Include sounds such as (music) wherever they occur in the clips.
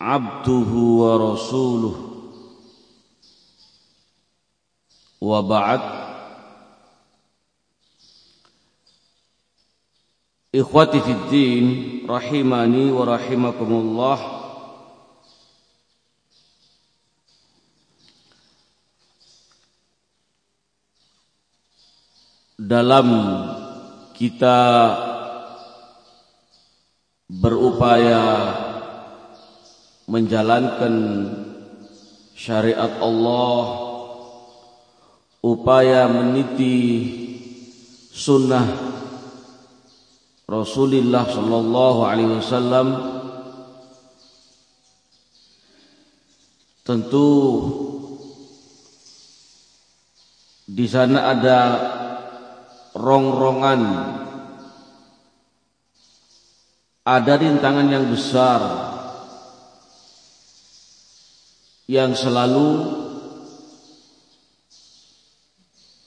abduhu wa rasuluh. Wa ba'd. Ikhwati fid din rahimani wa rahimakumullah. Dalam kita berupaya menjalankan syariat Allah upaya meniti sunnah Rasulullah sallallahu alaihi wasallam tentu di sana ada rongrongan ada rintangan yang besar yang selalu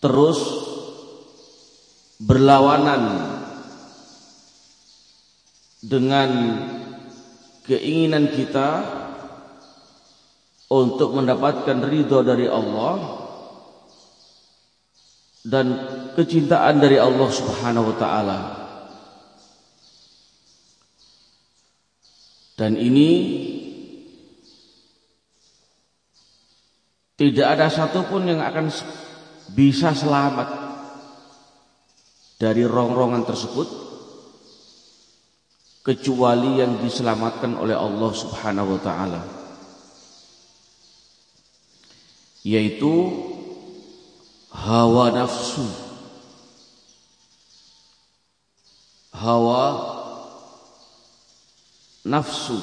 terus berlawanan dengan keinginan kita untuk mendapatkan ridho dari Allah dan kecintaan dari Allah Subhanahu wa taala. Dan ini Tidak ada satupun yang akan bisa selamat dari rongrongan tersebut kecuali yang diselamatkan oleh Allah Subhanahu wa taala yaitu hawa nafsu hawa nafsu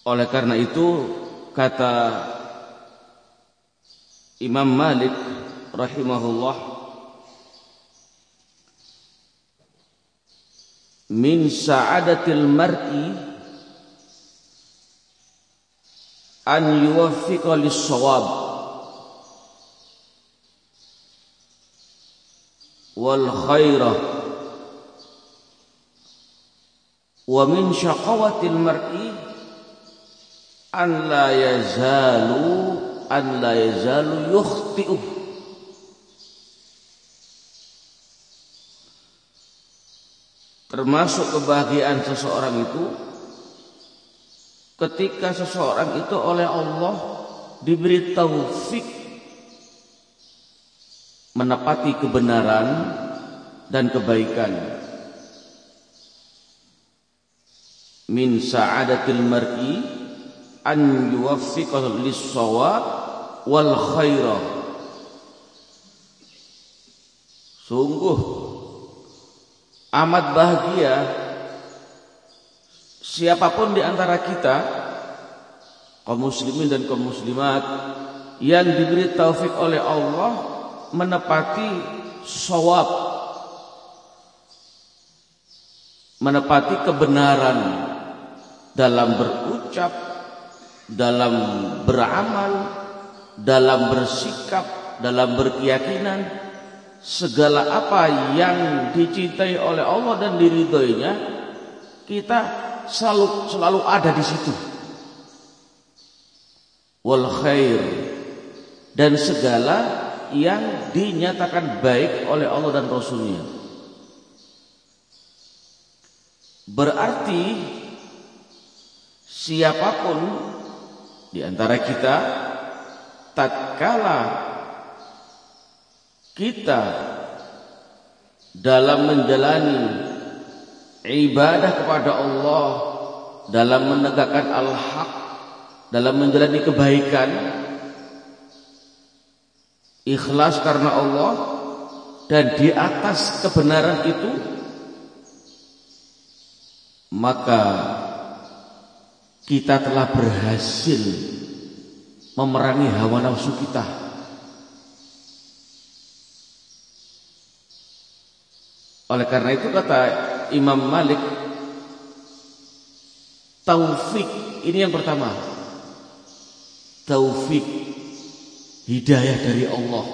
Oleh karena itu kata Imam Malik rahimahullah min sa'adatil mar'i an yuwaffiqa lis-shawab wal khairah wa min syaqawatil mar'i an la yazalu an la yazalu yukhti'u. Termasuk kebahagiaan seseorang itu ketika seseorang itu oleh Allah diberi taufik menepati kebenaran dan kebaikan. Min sa'adatil mar'i an yuwaffiqahu lis-shawab wal khaira sungguh amat bahagia siapa pun di antara kita kaum muslimin dan kaum muslimat yang diberi taufik oleh Allah menepati sawab menepati kebenaran dalam berucap dalam beramal, dalam bersikap, dalam berkeyakinan segala apa yang dicintai oleh Allah dan diridhoinya kita selalu selalu ada di situ. Wal khair dan segala yang dinyatakan baik oleh Allah dan Rasulnya. Berarti siapa pun di antara kita tatkala kita dalam menjalani ibadah kepada Allah dalam menegakkan al-haq dalam menjalani kebaikan ikhlas karena Allah dan di atas kebenaran itu maka kita telah berhasil memerangi hawa nafsu kita. Oleh karena itu kata Imam Malik taufik ini yang pertama. Taufik hidayah dari Allah.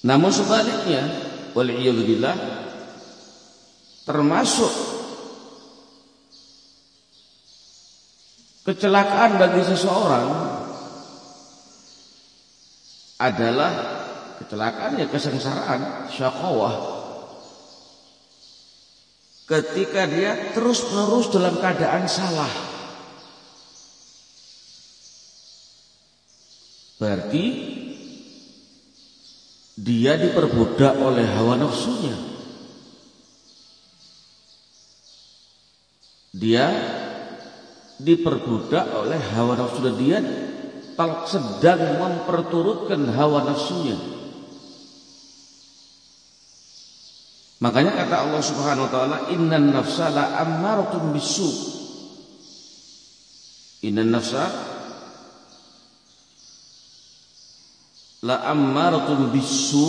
Namun sebaliknya, waliyadzubillah termasuk kecelakaan bagi seseorang adalah kecelakaan ya kesengsaraan, syakawah. Ketika dia terus-menerus dalam keadaan salah. Berarti dia diperbudak oleh hawa nafsunya. Dia diperbudak oleh hawa nafsu dan dia sedang memperturutkan hawa nafsunya. Makanya kata Allah Subhanahu wa taala, "Innan nafsa la ammaratun bisu." Innan nafsa la ammaratun bisu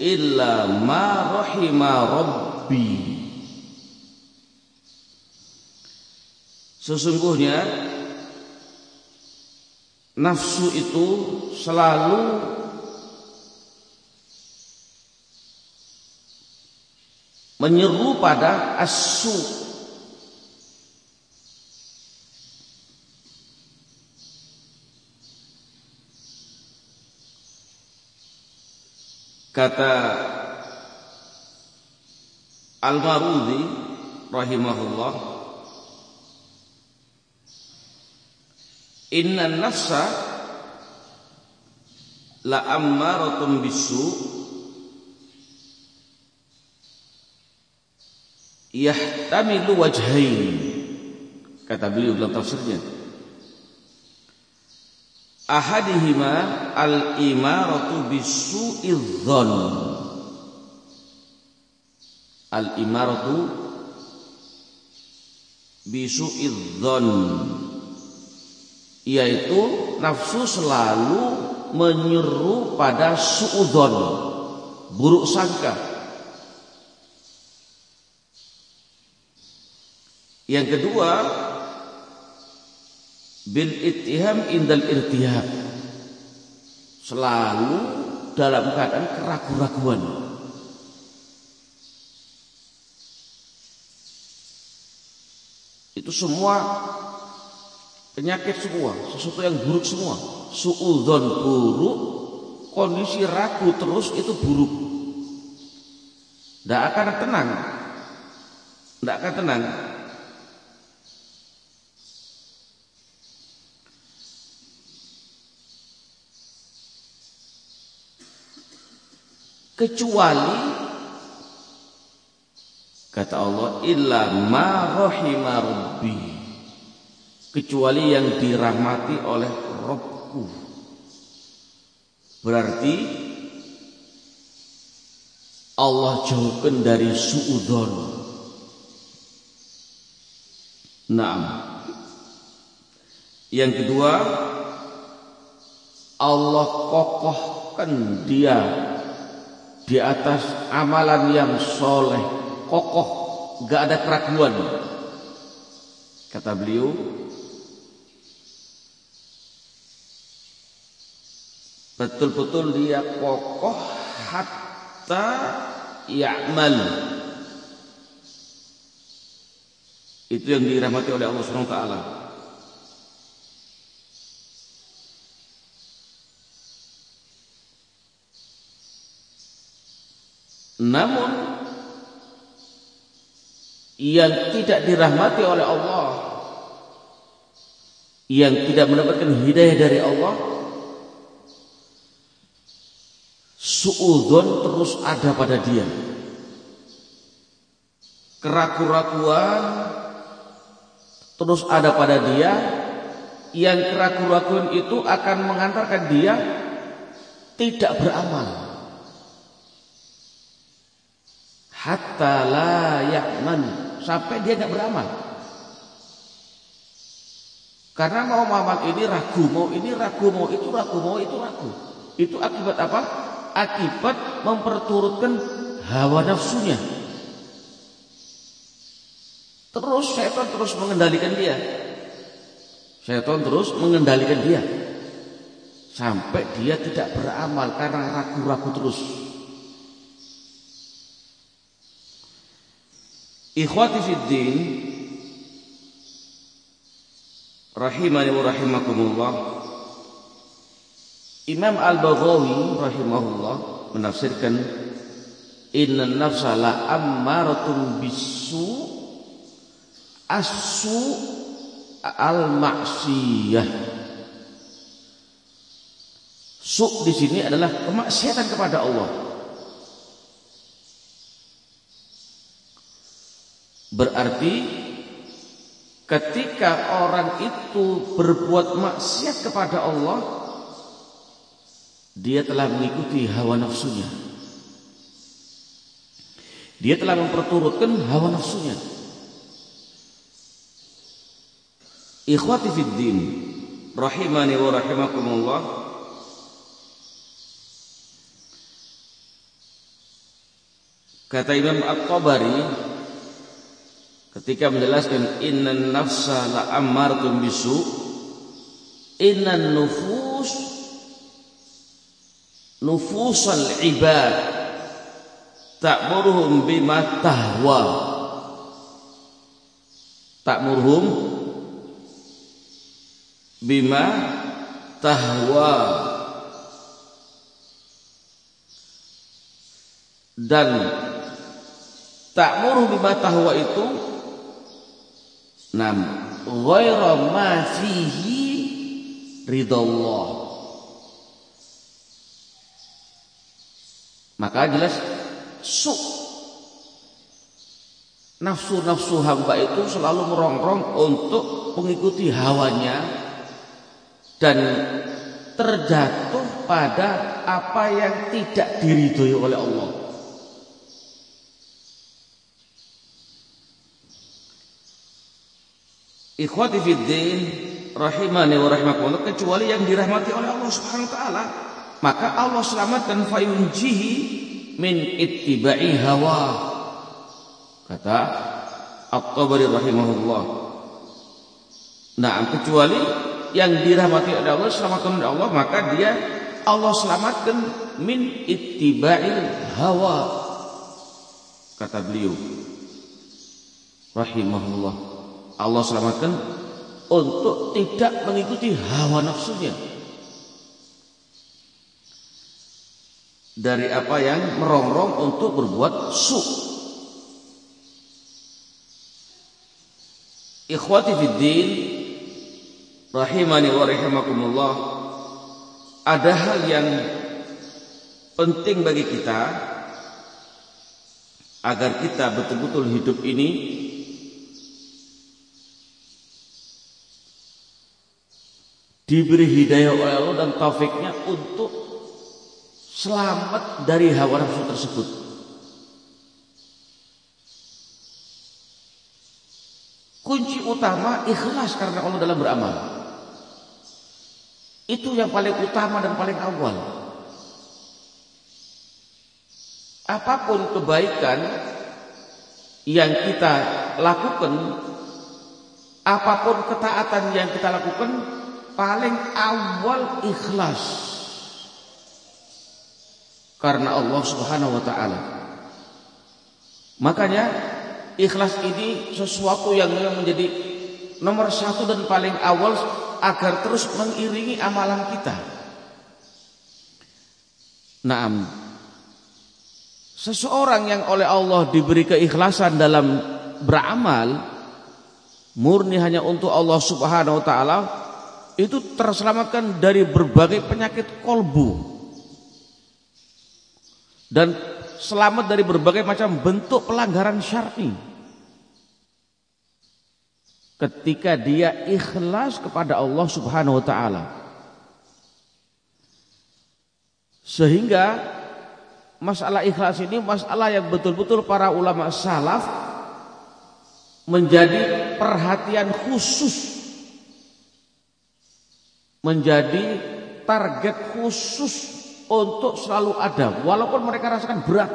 illa ma rahima rabbi Sesungguhnya nafsu itu selalu menyeru pada asu Kata Al-Marudhi rahimahullah Inna nafsa la ammaratun bisu yahtamilu wajhain. Kata beliau dalam tafsirnya ahadihima al-imaratu bisu'iz al-imaratu bisu'iz yaitu nafsu selalu menyeru pada suudzon buruk sangka. Yang kedua bil ittiham indal irtihab. Selalu dalam keadaan keraguan-raguan. Itu semua penyakit semua sesuatu yang buruk semua. Suudzon buruk kondisi ragu terus itu buruk. Tidak akan tenang. Tidak akan tenang. Kecuali kata Allah illa ma kecuali yang dirahmati oleh Rabbku berarti Allah jauhkan dari suudon. Naam. Yang kedua Allah kokohkan dia di atas amalan yang soleh, kokoh, gak ada keraguan. Kata beliau, betul-betul dia kokoh hatta ya'mal. Itu yang dirahmati oleh Allah Subhanahu wa taala. Namun yang tidak dirahmati oleh Allah yang tidak mendapatkan hidayah dari Allah suudzon terus ada pada dia keraguan-raguan terus ada pada dia yang keraguan-raguan itu akan mengantarkan dia tidak beramal hatta la ya'man sampai dia nggak beramal. Karena mau amal ini ragu, mau ini ragu, mau itu ragu, mau itu ragu. Itu akibat apa? Akibat memperturutkan hawa nafsunya. Terus setan terus mengendalikan dia. Setan terus mengendalikan dia. Sampai dia tidak beramal karena ragu-ragu terus. Ikhwati fiddin rahimani wa rahimakumullah Imam Al-Baghawi rahimahullah menafsirkan inna nafsa la ammaratun bisu asu al maksiyah su di sini adalah kemaksiatan kepada Allah. Berarti Ketika orang itu berbuat maksiat kepada Allah, dia telah mengikuti hawa nafsunya. Dia telah memperturutkan hawa nafsunya. Ikhwati fid din, rahimani wa rahimakumullah. Kata Imam At-Tabari ketika menjelaskan innan nafsa la bisu innan nufus nufusal ibad ta'muruhum bima tahwa ta'muruhum bima tahwa dan ta'muruhum bima tahwa itu Nam ghaira ma fihi ridallah. Maka jelas su nafsu-nafsu hamba itu selalu merongrong untuk mengikuti hawanya dan terjatuh pada apa yang tidak diridhoi oleh Allah. Ikhwati fiddin rahimani wa rahimakumullah kecuali yang dirahmati oleh Allah Subhanahu wa taala maka Allah selamatkan fayunjihi min ittiba'i hawa. Kata At-Tabari rahimahullah. Nah kecuali yang dirahmati oleh Allah selamatkan oleh Allah maka dia Allah selamatkan min ittiba'il hawa. Kata beliau rahimahullah Allah selamatkan untuk tidak mengikuti hawa nafsunya dari apa yang merongrong untuk berbuat su. Ikhwati fiddin rahimani wa rahimakumullah ada hal yang penting bagi kita agar kita betul-betul hidup ini diberi hidayah oleh Allah dan taufiknya untuk selamat dari hawa nafsu tersebut. Kunci utama ikhlas karena Allah dalam beramal. Itu yang paling utama dan paling awal. Apa pun kebaikan yang kita lakukan, apa pun ketaatan yang kita lakukan, paling awal ikhlas karena Allah Subhanahu wa taala. Makanya ikhlas ini sesuatu yang menjadi nomor satu dan paling awal agar terus mengiringi amalan kita. Naam. Seseorang yang oleh Allah diberi keikhlasan dalam beramal murni hanya untuk Allah Subhanahu wa taala itu terselamatkan dari berbagai penyakit kolbu dan selamat dari berbagai macam bentuk pelanggaran syar'i. Ketika dia ikhlas kepada Allah Subhanahu wa taala. Sehingga masalah ikhlas ini masalah yang betul-betul para ulama salaf menjadi perhatian khusus. Menjadi target khusus untuk selalu ada walaupun mereka rasakan berat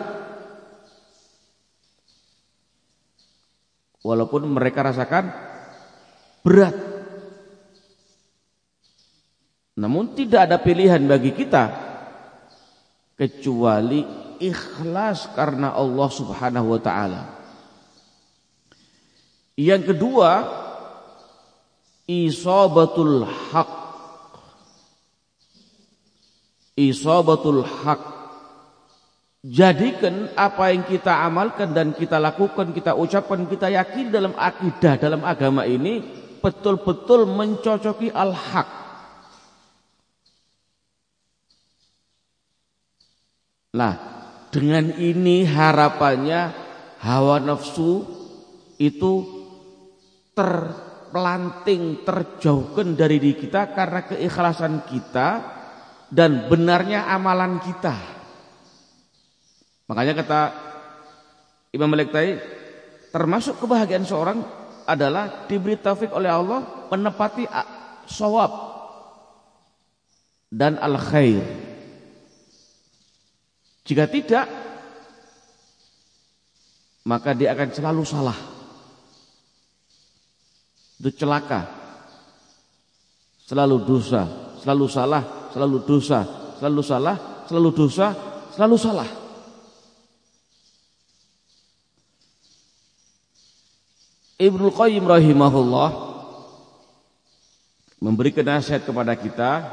walaupun mereka rasakan berat namun tidak ada pilihan bagi kita kecuali ikhlas karena Allah Subhanahu wa taala. Yang kedua, isabatul haq. Isabatul haq. Jadikan apa yang kita amalkan dan kita lakukan, kita ucapkan, kita yakin dalam akidah, dalam agama ini betul-betul mencocoki al-haq. Nah, dengan ini harapannya hawa nafsu itu terpelanting, terjauhkan dari diri kita karena keikhlasan kita dan benarnya amalan kita. Makanya kata Imam Malik termasuk kebahagiaan seorang adalah diberi taufik oleh Allah menepati sawab dan al khair. Jika tidak, maka dia akan selalu salah. Itu celaka. Selalu dosa, selalu salah, selalu dosa, selalu salah, selalu dosa, selalu salah. Ibnu Qayyim rahimahullah memberikan nasihat kepada kita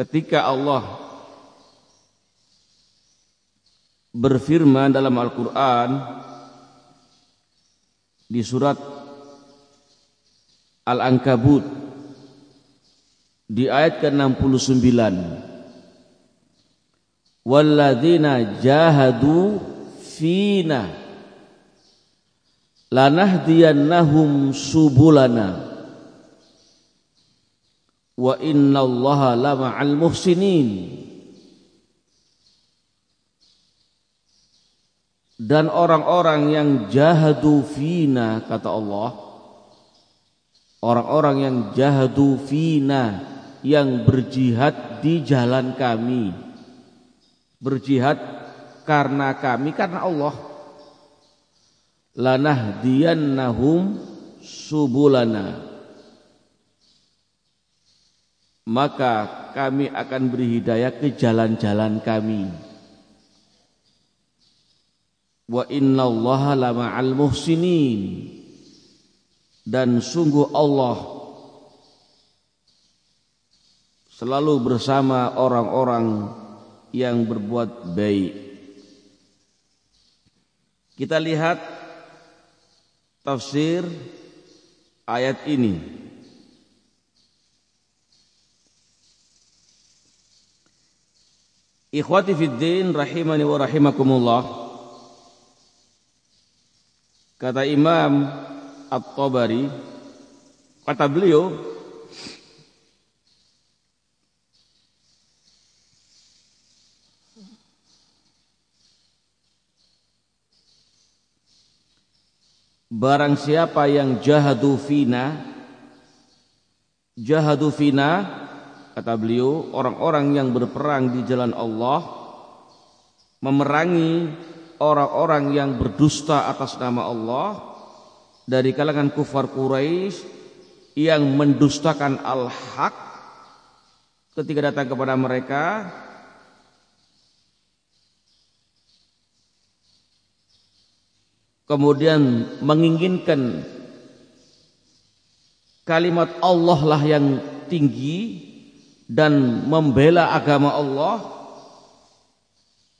ketika Allah berfirman dalam Al-Quran di surat Al-Ankabut di ayat ke-69. Walladzina jahadu fina lanahdiyannahum subulana. Wa innallaha lama'al muhsinin. Dan orang-orang yang jahadu fina kata Allah orang-orang yang jahadu fina yang berjihad di jalan kami. Berjihad karena kami karena Allah. Lanahdiyannahum subulana. Maka kami akan beri hidayah ke jalan-jalan kami. Wa innallaha lama'al muhsinin. Dan sungguh Allah selalu bersama orang-orang yang berbuat baik. Kita lihat tafsir ayat ini. Ikhwati fid din rahimani wa rahimakumullah. Kata Imam At-Tabari, kata beliau, Barang siapa yang jahadu fina Jahadu fina Kata beliau Orang-orang yang berperang di jalan Allah Memerangi orang-orang yang berdusta atas nama Allah dari kalangan kufar Quraisy yang mendustakan al-haq ketika datang kepada mereka kemudian menginginkan kalimat Allah lah yang tinggi dan membela agama Allah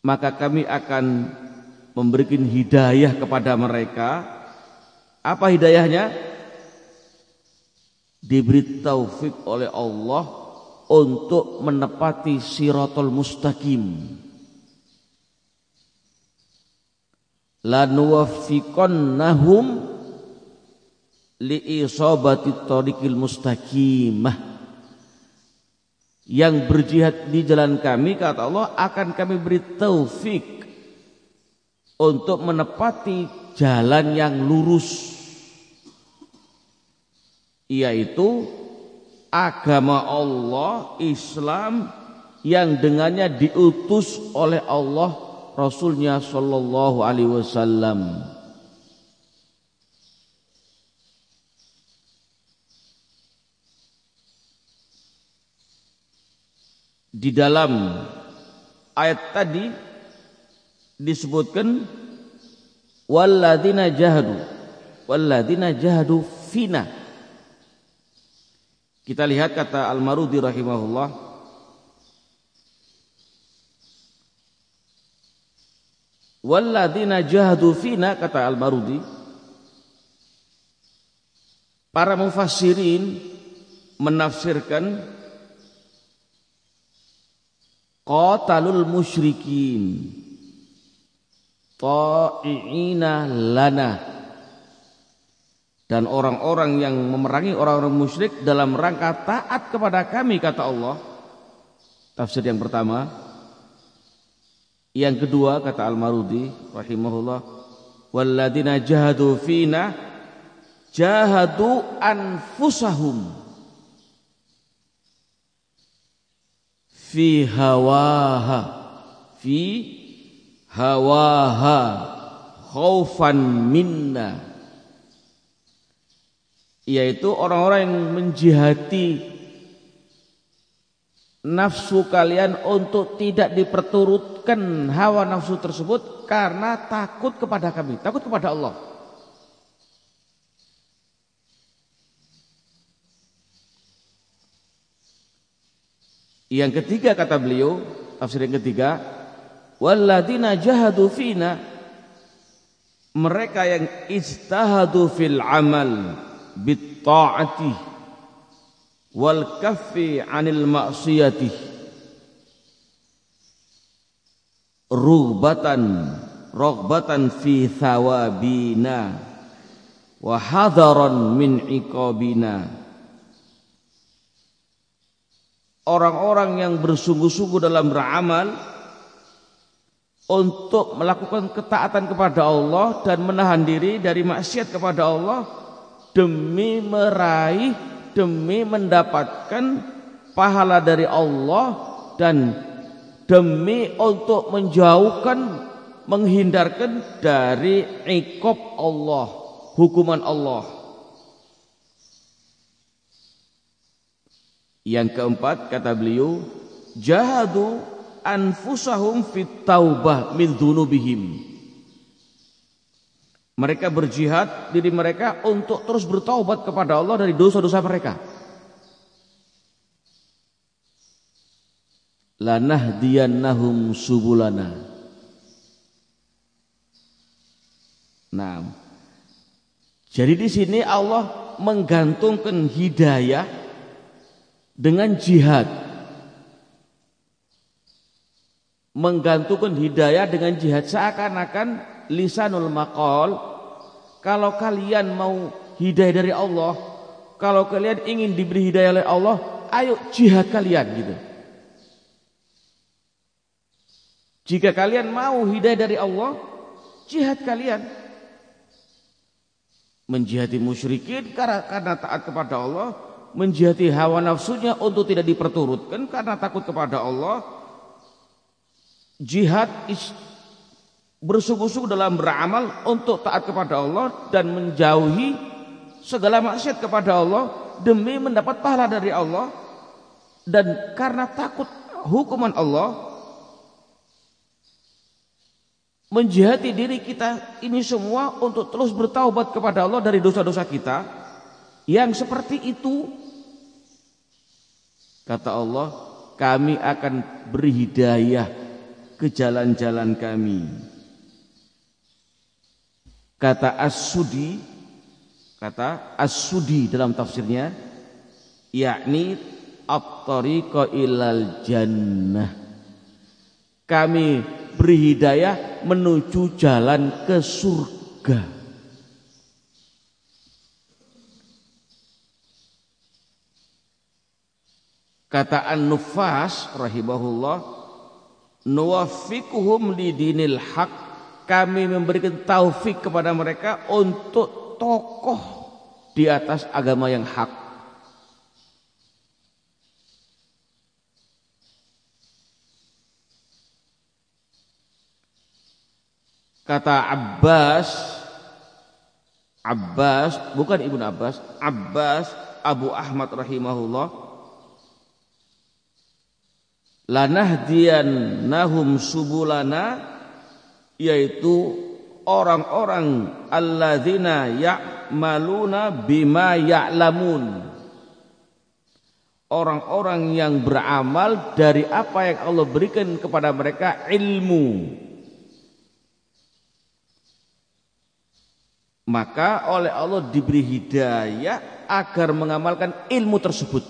maka kami akan memberikan hidayah kepada mereka. Apa hidayahnya? Diberi taufik oleh Allah untuk menepati siratul mustaqim. Lanuwaffiqannahum liisabati tariqil mustaqimah. yang berjihad di jalan kami kata Allah akan kami beri taufik untuk menepati jalan yang lurus yaitu agama Allah Islam yang dengannya diutus oleh Allah Rasulnya Shallallahu Alaihi Wasallam. Di dalam ayat tadi disebutkan walladina jahadu walladina jahadu fina kita lihat kata Al-Marudi rahimahullah Walladina jahadu fina kata Al-Marudi Para mufassirin menafsirkan qatalul musyrikin ta'iina lana dan orang-orang yang memerangi orang-orang musyrik dalam rangka taat kepada kami kata Allah. Tafsir yang pertama yang kedua kata Al-Marudi rahimahullah walladina jahadu fina jahadu anfusahum fi hawaha fi hawaha khaufan minna. Yaitu orang-orang yang menjihati nafsu kalian untuk tidak diperturutkan hawa nafsu tersebut karena takut kepada kami, takut kepada Allah. Yang ketiga kata beliau, tafsir yang ketiga, walladzina jahadu fina mereka yang istahadu fil amal bitta'ati wal kaffi 'anil ma'siyati rugbatan ragbatan fi thawabina wa hadaran min iqabina. Orang-orang yang bersungguh-sungguh dalam beramal untuk melakukan ketaatan kepada Allah dan menahan diri dari maksiat kepada Allah demi meraih demi mendapatkan pahala dari Allah dan demi untuk menjauhkan menghindarkan dari ikop Allah hukuman Allah yang keempat kata beliau jahadu anfusahum fit taubah min dzunubihim mereka berjihad diri mereka untuk terus bertaubat kepada Allah dari dosa-dosa mereka. Lanahdiyannahum subulana. Nah, jadi di sini Allah menggantungkan hidayah dengan jihad. Menggantungkan hidayah dengan jihad seakan-akan lisanul maqal kalau kalian mau hidayah dari Allah kalau kalian ingin diberi hidayah oleh Allah ayo jihad kalian gitu jika kalian mau hidayah dari Allah jihad kalian. Menjihati musyrikin karena, karena taat kepada Allah menjihati hawa nafsunya untuk tidak diperturutkan karena takut kepada Allah. Jihad bersungguh-sungguh dalam beramal untuk taat kepada Allah dan menjauhi segala maksiat kepada Allah demi mendapat pahala dari Allah. Dan karena takut hukuman Allah menjihati diri kita ini semua untuk terus bertaubat kepada Allah dari dosa-dosa kita yang seperti itu kata Allah kami akan beri hidayah ke jalan-jalan kami Kata As-Sudi kata As-Sudi dalam tafsirnya yakni at-tariqa ilal jannah. Kami beri hidayah menuju jalan ke surga. Kata An-Nufas rahimahullah, nuwaffiquhum li dinil haq. Kami memberikan taufik kepada mereka untuk tokoh di atas agama yang hak. Kata Abbas Abbas bukan Ibnu Abbas, Abbas Abu Ahmad rahimahullah nahum subulana yaitu orang-orang alladzina ya'maluna bima ya'lamun. Orang-orang yang beramal dari apa yang Allah berikan kepada mereka ilmu maka oleh Allah diberi hidayah agar mengamalkan ilmu tersebut.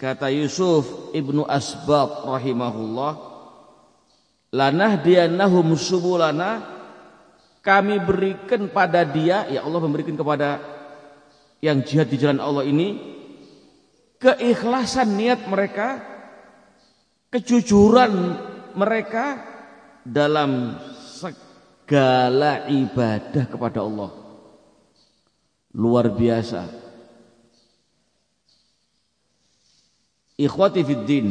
Kata Yusuf ibnu Asbab rahimahullah, lanah dia nahum subulana, kami berikan pada dia, ya Allah memberikan kepada yang jihad di jalan Allah ini, keikhlasan niat mereka, kejujuran mereka dalam segala ibadah kepada Allah. Luar biasa. Ikhwati fid din.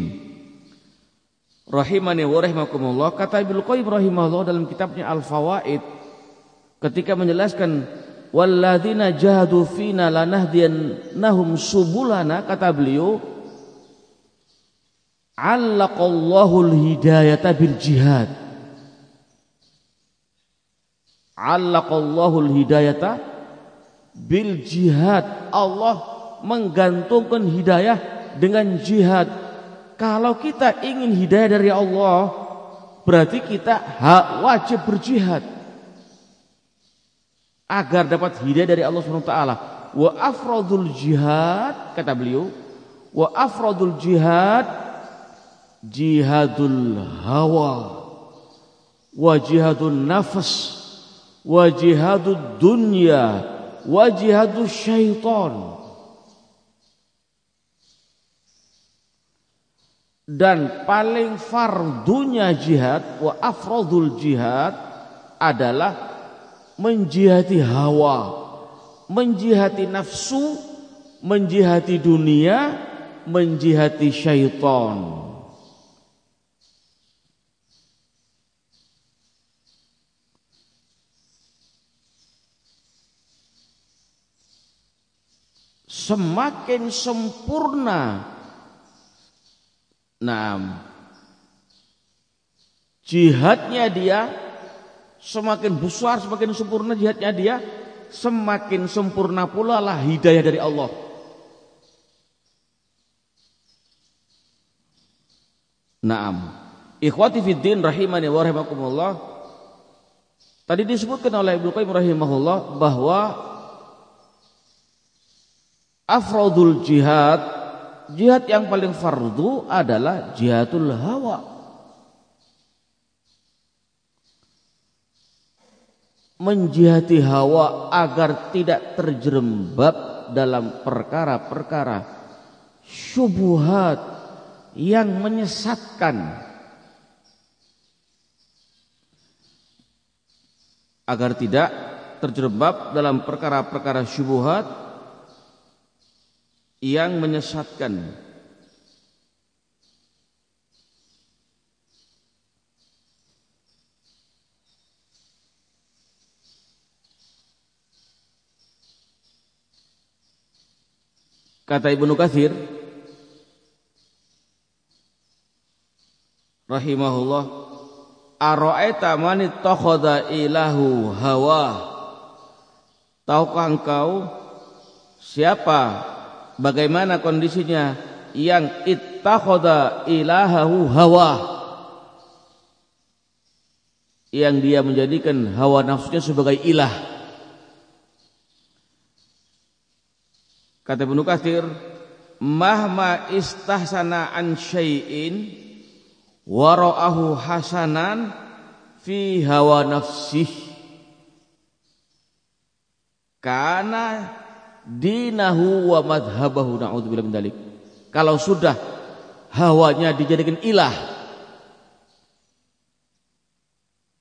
Rahimani wa rahimakumullah. Kata Ibnu Qayyim rahimahullah dalam kitabnya Al-Fawaid ketika menjelaskan walladzina jahadu fina lanahdiyannahum subulana kata beliau allaqallahu al-hidayata bil jihad allaqallahu al-hidayata bil jihad Allah menggantungkan hidayah dengan jihad. Kalau kita ingin hidayah dari Allah, berarti kita hak wajib berjihad agar dapat hidayah dari Allah taala. Wa afradul jihad kata beliau, wa afradul jihad jihadul hawa wa jihadun nafas wa jihadud dunya wa jihadus syaitan dan paling fardunya jihad wa afrodul jihad adalah menjihati hawa, menjihati nafsu, menjihati dunia, menjihati syaitan. Semakin sempurna Nah, jihadnya dia semakin besar, semakin sempurna jihadnya dia, semakin sempurna pula lah hidayah dari Allah. Naam. Ikhwati fiddin rahimani wa rahimakumullah. Tadi disebutkan oleh Ibnu Qayyim rahimahullah bahwa afrodul jihad jihad yang paling fardu adalah jihadul hawa. Menjihati hawa agar tidak terjerembab dalam perkara-perkara syubhat yang menyesatkan agar tidak terjerembab dalam perkara-perkara syubhat yang menyesatkan. Kata Ibnu Katsir rahimahullah Ara'aita man ittakhadha ilahu hawa? Tahukah engkau siapa bagaimana kondisinya? Yang ittakhoda ilahahu hawa. Yang dia menjadikan hawa nafsunya sebagai ilah. Kata Ibnu Katsir mahma istahsana an syai'in wara'ahu hasanan fi hawa nafsih. Karena dinahu wa madhabahu na'udzubillah min dalik. Kalau sudah hawanya dijadikan ilah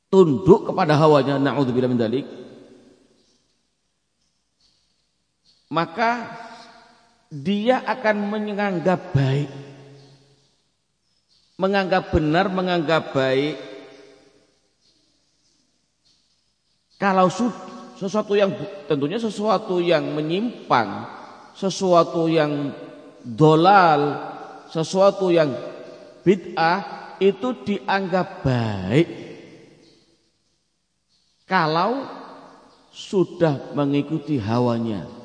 tunduk kepada hawanya na'udzubillah min dalik maka dia akan menganggap baik menganggap benar menganggap baik kalau sesuatu yang tentunya sesuatu yang menyimpang sesuatu yang dolal sesuatu yang bid'ah itu dianggap baik kalau sudah mengikuti hawanya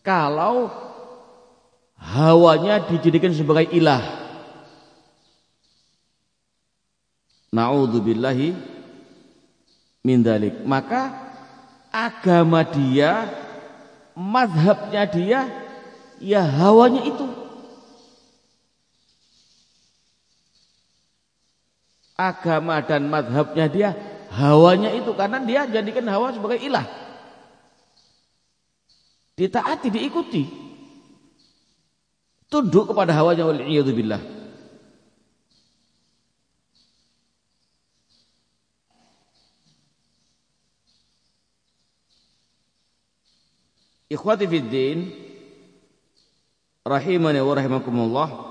kalau hawanya dijadikan sebagai ilah. Nauzubillahi min dalik. Maka agama dia, madhabnya dia, ya hawanya itu. Agama dan madhabnya dia, hawanya itu. Karena dia jadikan hawa sebagai ilah. Ditaati diikuti. Tunduk kepada hawanya wal billah Ikhwati fid din rahimani wa rahimakumullah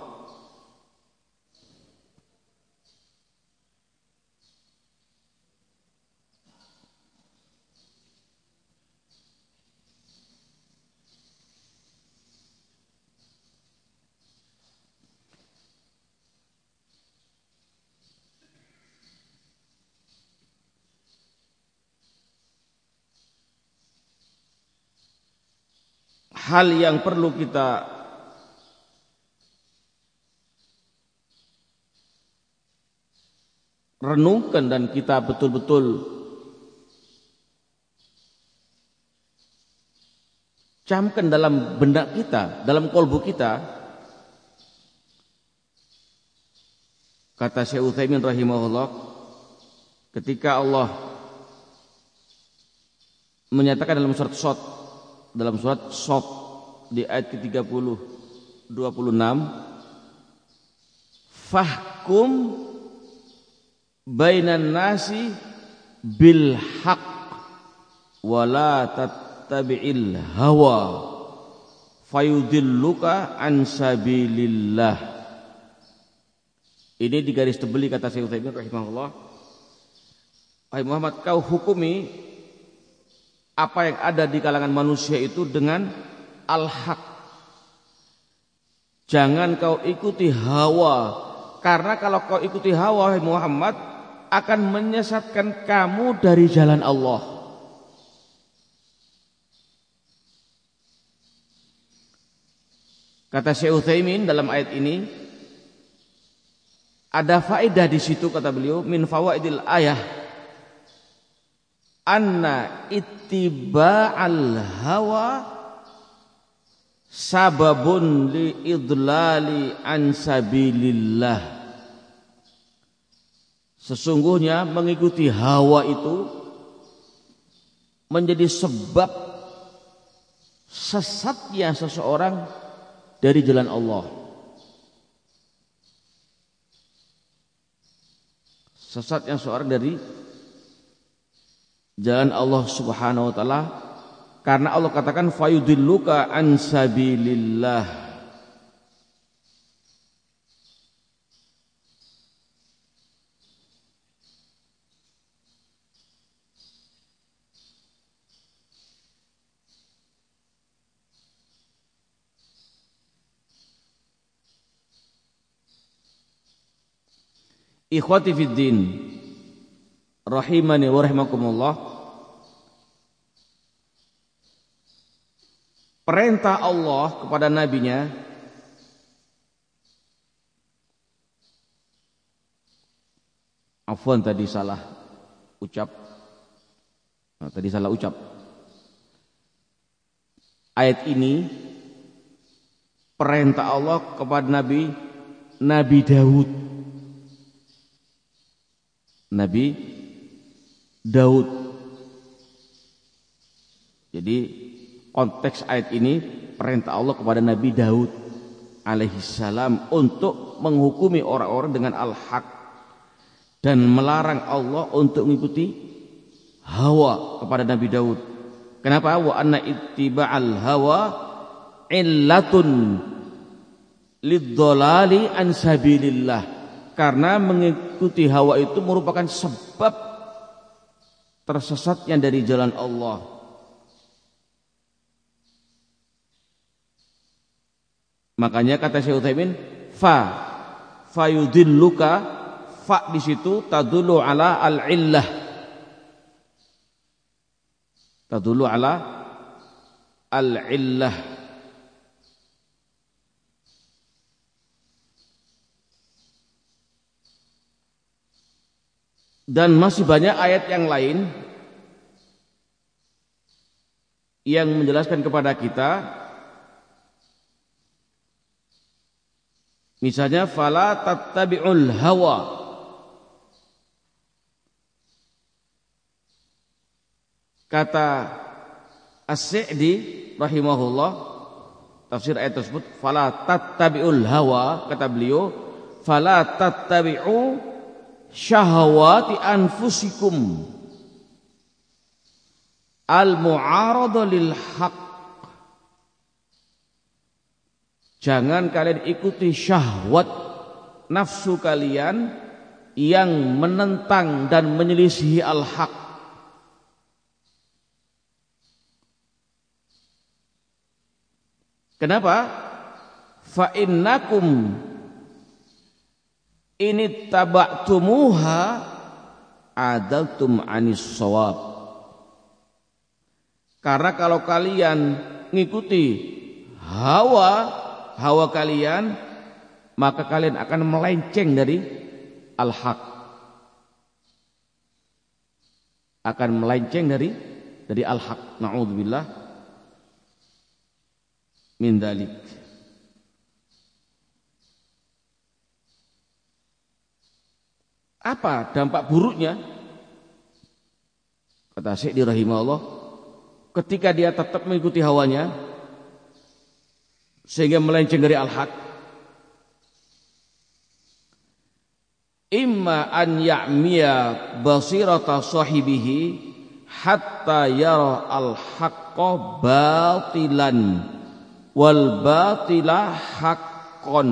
hal yang perlu kita renungkan dan kita betul-betul camkan dalam benak kita, dalam kolbu kita. Kata Syekh Utsaimin rahimahullah, ketika Allah menyatakan dalam surat Sot dalam surat Sot di ayat ke-30 26 fahkum bainan nasi bil haq wala tattabi'il hawa fayudilluka an sabilillah. Ini di garis tebeli kata Syekh Utsaimin rahimahullah. Wahai Muhammad kau hukumi apa yang ada di kalangan manusia itu dengan al-haq. Jangan kau ikuti hawa karena kalau kau ikuti hawa Muhammad akan menyesatkan kamu dari jalan Allah. Kata Syekh Utsaimin dalam ayat ini ada faedah di situ kata beliau min fawaidil ayah anna ittiba'al hawa sababun li idlali an sabilillah Sesungguhnya mengikuti hawa itu menjadi sebab sesatnya seseorang dari jalan Allah. Sesatnya seorang dari jalan Allah Subhanahu wa taala. Karena Allah katakan fayudilluka an sabilillah. Ikhwati fid din rahimani wa rahimakumullah. Perintah Allah kepada nabinya. Afwan tadi salah ucap. Nah, tadi salah ucap. Ayat ini perintah Allah kepada Nabi Nabi Daud Nabi Daud Jadi konteks ayat ini perintah Allah kepada Nabi Daud alaihissalam untuk menghukumi orang-orang dengan al-haq dan melarang Allah untuk mengikuti hawa kepada Nabi Daud. Kenapa? Wa anna ittiba'al hawa illatun lidzalali an sabilillah. Karena mengikuti hawa itu merupakan sebab tersesatnya dari jalan Allah. Makanya kata Syekh Utsaimin, fa fayudilluka fa di situ tadullu ala al-illah. Tadullu ala al-illah. Dan masih banyak ayat yang lain yang menjelaskan kepada kita. Misalnya fala tattabi'ul hawa. Kata As-Sa'di rahimahullah tafsir ayat tersebut fala tattabi'ul hawa kata beliau fala tattabi'u syahwati anfusikum. Al mu'arada lil haq jangan kalian ikuti syahwat nafsu kalian yang menentang dan menyelisihi al haq Kenapa? Fa innakum ini tabaktumuha adaltum anis sawab. Karena kalau kalian ngikuti hawa hawa kalian maka kalian akan melenceng dari al-haq. Akan melenceng dari dari al-haq. Naudzubillah. Min dalik Apa dampak buruknya? Kata Syekh rahimahullah, ketika dia tetap mengikuti hawanya sehingga melenceng dari al-haq imma an ya'miya basirata sahibihi hatta yara al-haqqa batilan wal batila haqqan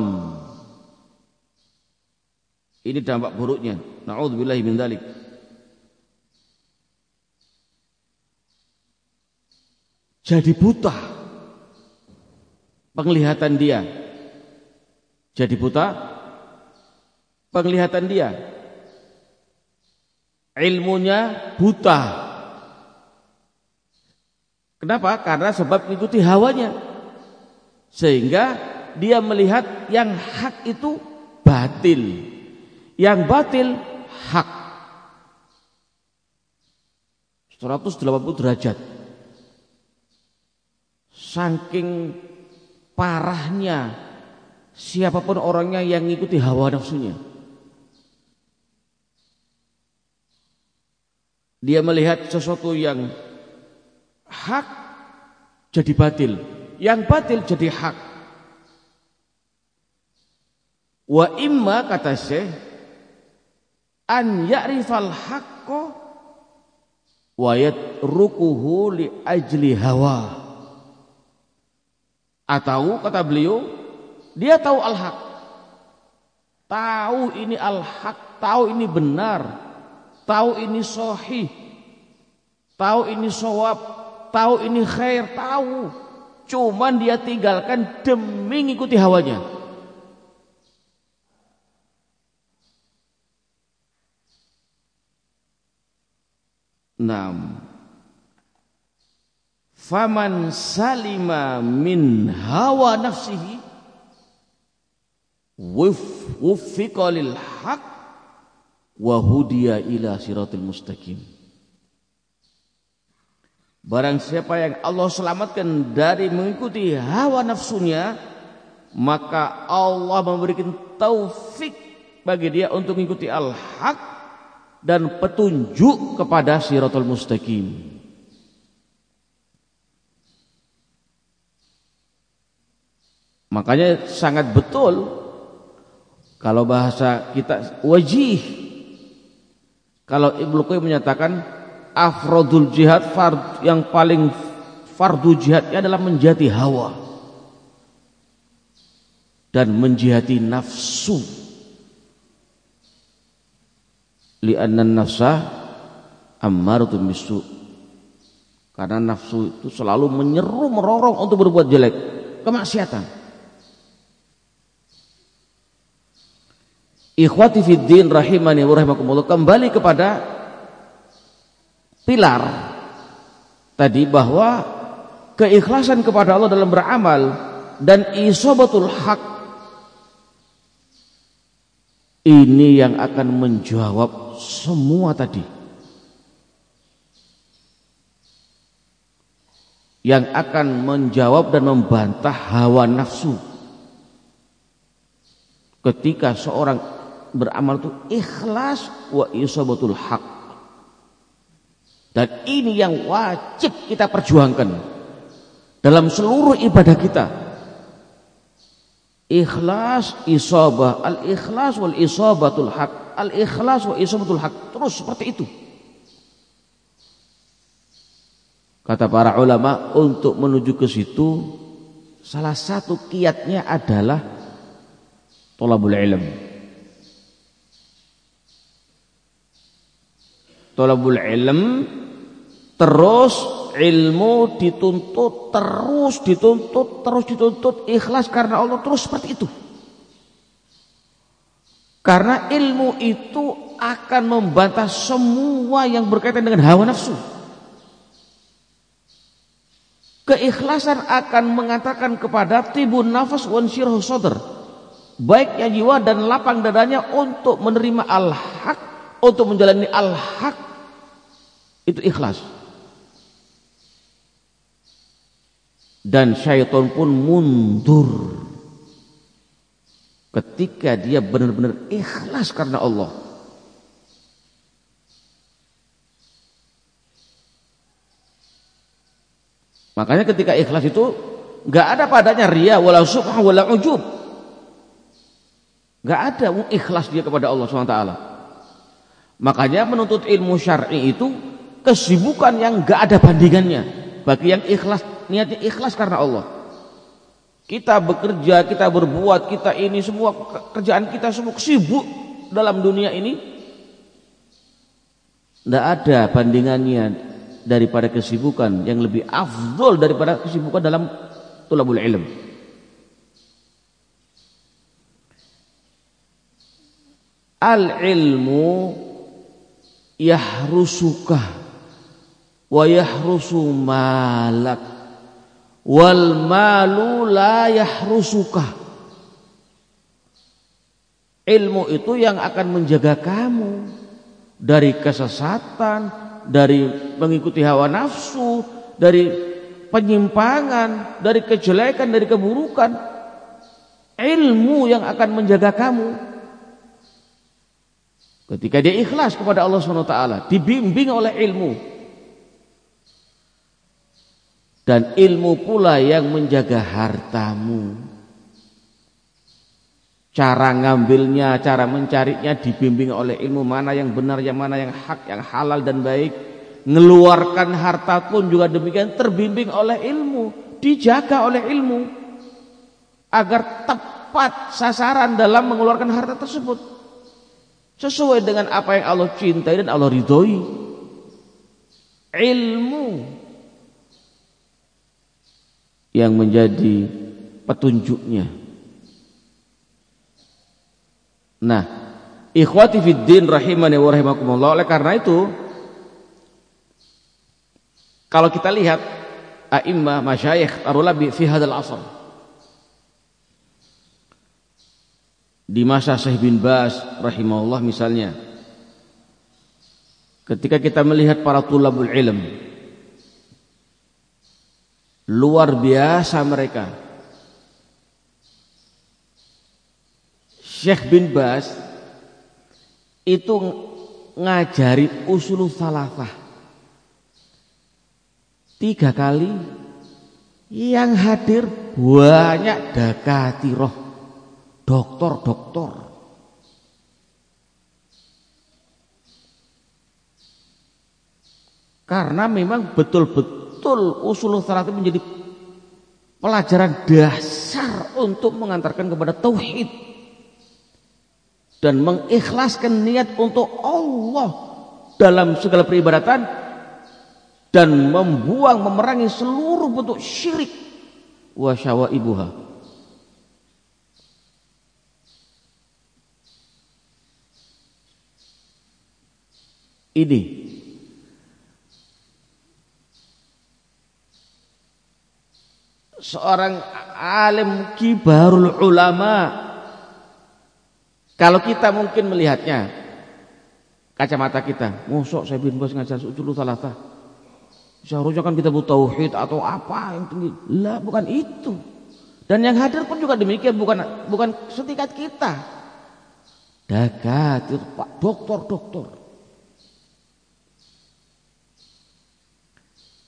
ini dampak buruknya. Nauzubillahi min dzalik. Jadi buta penglihatan dia. Jadi buta penglihatan dia. Ilmunya buta. Kenapa? Karena sebab mengikuti hawanya. Sehingga dia melihat yang hak itu batil yang batil hak. 180 derajat. Saking parahnya siapa pun orangnya yang ngikuti hawa nafsunya. Dia melihat sesuatu yang hak jadi batil. Yang batil jadi hak. Wa imma kata Syekh an ya'rifal haqqo wa yatrukuhu li ajli hawa. Atau kata beliau dia tahu al-haq. Tahu ini al-haq tahu ini benar tahu ini sahih tahu ini sawab tahu ini khair tahu. Cuman dia tinggalkan demi ngikuti hawanya Nam. Faman salima min hawa nafsihi wuffiqa lil haq wa hudiya ila siratil mustaqim. Barang siapa yang Allah selamatkan dari mengikuti hawa nafsunya, maka Allah memberikan taufik bagi dia untuk mengikuti al-haq dan petunjuk kepada siratul mustaqim. Makanya sangat betul kalau bahasa kita wajih. Kalau Ibnu Qayyim menyatakan afrodul jihad fard, yang paling fardu jihadnya adalah menjadi hawa dan menjihati nafsu. Li'anna nafsa ammaratun bisu. Karena nafsu itu selalu menyeru merorong untuk berbuat jelek, kemaksiatan. Ikhwati fiddin rahimani wa rahimakumullah kembali kepada pilar tadi bahwa keikhlasan kepada Allah dalam beramal dan isobatul hak ini yang akan menjawab semua tadi yang akan menjawab dan membantah hawa nafsu ketika seorang beramal itu ikhlas wa isabatul haq. Dan ini yang wajib kita perjuangkan dalam seluruh ibadah kita. Ikhlas isabah, al-ikhlas wal isabatul haq. Al-ikhlas wa isabatul haq. Terus seperti itu. Kata para ulama untuk menuju ke situ salah satu kiatnya adalah tolabul ilm. Tolabul ilm terus ilmu dituntut terus dituntut terus dituntut ikhlas karena Allah terus seperti itu. Karena ilmu itu akan membantah semua yang berkaitan dengan hawa nafsu. Keikhlasan akan mengatakan kepada tibun nafas wan syirhu sadr. Baiknya jiwa dan lapang dadanya untuk menerima al-haq, untuk menjalani al-haq itu ikhlas. Dan syaitan pun mundur ketika dia benar-benar ikhlas karena Allah. Makanya ketika ikhlas itu nggak ada padanya ria wala subha wala ujub. nggak ada ikhlas dia kepada Allah SWT. Makanya menuntut ilmu syar'i itu kesibukan yang gak ada bandingannya bagi yang ikhlas niatnya ikhlas karena Allah kita bekerja kita berbuat kita ini semua kerjaan kita semua sibuk dalam dunia ini. Tidak ada bandingannya daripada kesibukan yang lebih afdol daripada kesibukan dalam tulabul ilm. Al ilmu yahrusukah wa yahrusu malak wal malu la yahrusuka. Ilmu itu yang akan menjaga kamu dari kesesatan dari mengikuti hawa nafsu dari penyimpangan dari kejelekan dari keburukan. Ilmu yang akan menjaga kamu. Ketika dia ikhlas kepada Allah SWT dibimbing oleh ilmu dan ilmu pula yang menjaga hartamu. Cara ngambilnya, cara mencarinya dibimbing oleh ilmu mana yang benar, yang mana yang hak, yang halal dan baik. Ngeluarkan harta pun juga demikian terbimbing oleh ilmu, dijaga oleh ilmu agar tepat sasaran dalam mengeluarkan harta tersebut sesuai dengan apa yang Allah cintai dan Allah ridhoi. Ilmu yang menjadi petunjuknya. Nah, ikhwati fiddin rahimani wa rahimakumullah. Oleh karena itu, kalau kita lihat a'immah masyayikh taruhlah fi hadzal asr. Di masa Syekh bin Bas rahimahullah misalnya. Ketika kita melihat para tulabul ilm Luar biasa mereka. Syekh bin Bas itu ngajari usul salafah. Tiga kali Yang hadir banyak dakatiroh, doktor-doktor. Karena memang betul-betul usul salat menjadi pelajaran dasar untuk mengantarkan kepada tauhid dan mengikhlaskan niat untuk Allah dalam segala peribadatan dan membuang memerangi seluruh bentuk syirik wa ibuha. Ini seorang alim kibarul ulama. Kalau kita mungkin melihatnya kacamata kita musuh saya bin bos ngajar usul salata seharusnya kan kita butuh tauhid atau apa yang tinggi. Lah bukan itu. Dan yang hadir pun juga demikian bukan bukan setingkat kita. Dagat itu pak dokter dokter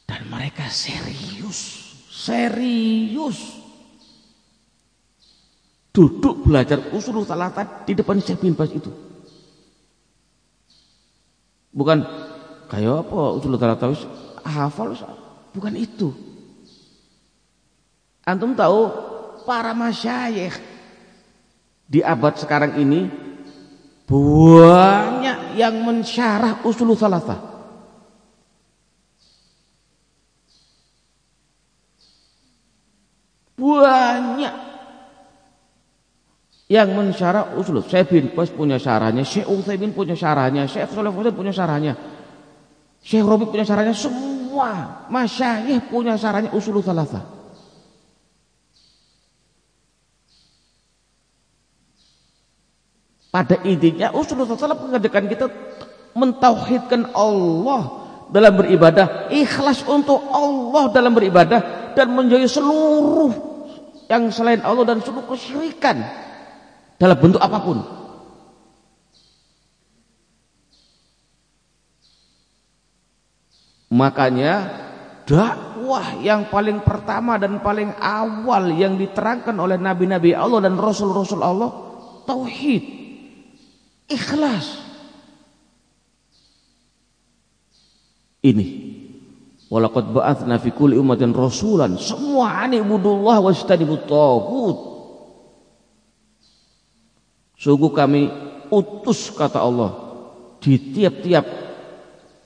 dan mereka serius serius. Duduk belajar usul salatan di depan Syekh bin Bas itu. Bukan kayak apa usul salatan hafal bukan itu. Antum tahu para masyayikh di abad sekarang ini banyak yang mensyarah usul salatan Banyak yang mensyarah usul. Saya bin Bas punya syarahnya, Syekh Utsaimin punya syarahnya, Syekh Shalih punya syarahnya. Syekh Robi punya syarahnya, semua masyayikh punya syarahnya usul salasa. Pada intinya usul salasa mengajarkan kita mentauhidkan Allah dalam beribadah, ikhlas untuk Allah dalam beribadah dan menjauhi seluruh yang selain Allah dan seluruh kesyirikan dalam bentuk apa pun. Makanya dakwah yang paling pertama dan paling awal yang diterangkan oleh nabi-nabi Allah dan rasul-rasul Allah tauhid, ikhlas. Ini Walaqad ba'atsna fi kulli ummatin rasulan. Semua ani budullah wastanibut tagut. Sungguh kami utus kata Allah di tiap-tiap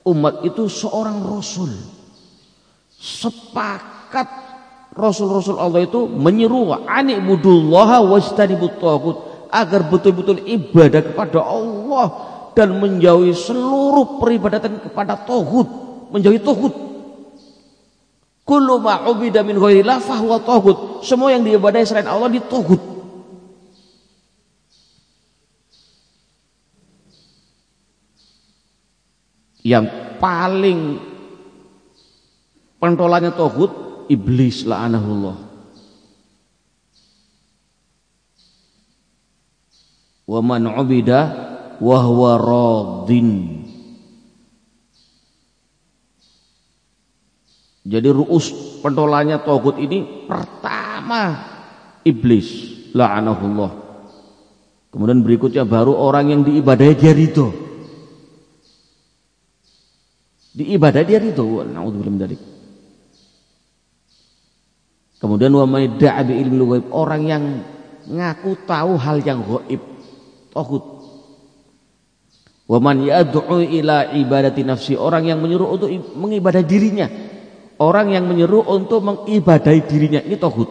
umat itu seorang rasul. Sepakat rasul-rasul Allah itu menyeru ani budullah wastanibut tagut agar betul-betul ibadah kepada Allah dan menjauhi seluruh peribadatan kepada tauhid, menjauhi tauhid. Kullu ma min ghairillah fahuwa taghut. Semua yang diibadahi selain Allah ditogut. Yang paling pentolannya togut iblis la'anahullah. Wa man ubida wa huwa Jadi ruus pentolanya togut ini pertama iblis la'anahullah. Kemudian berikutnya baru orang yang diibadahi dia ridho. Diibadahi dia ridho. Kemudian wa may da'a bi orang yang ngaku tahu hal yang gaib. Togut. Wa man yad'u ila ibadati nafsi, orang yang menyuruh untuk mengibadah dirinya Orang yang menyeru untuk mengibadai dirinya ini tohut.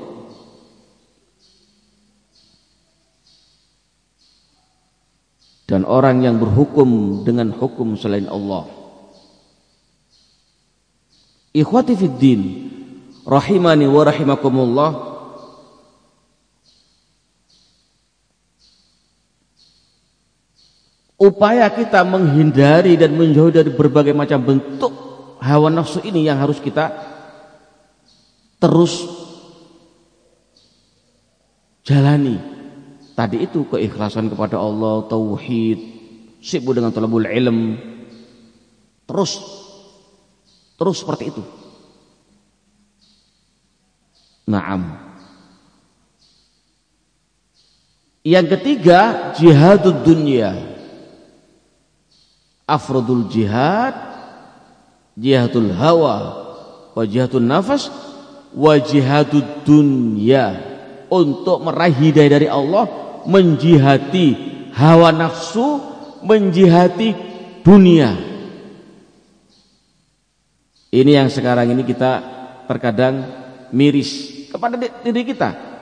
Dan orang yang berhukum dengan hukum selain Allah. Ikhwati fid rahimani wa rahimakumullah. Upaya kita menghindari dan menjauhi dari berbagai macam bentuk hawa nafsu ini yang harus kita terus jalani. Tadi itu keikhlasan kepada Allah, tauhid, sibuk dengan talabul ilm. Terus terus seperti itu. Naam. Yang ketiga, jihadud dunia. Afrodul jihad, jihadul hawa, wa jihadul nafas, wa jihadud dunia. Untuk meraih hidayah dari Allah, menjihati hawa nafsu, menjihati dunia. Ini yang sekarang ini kita terkadang miris kepada diri kita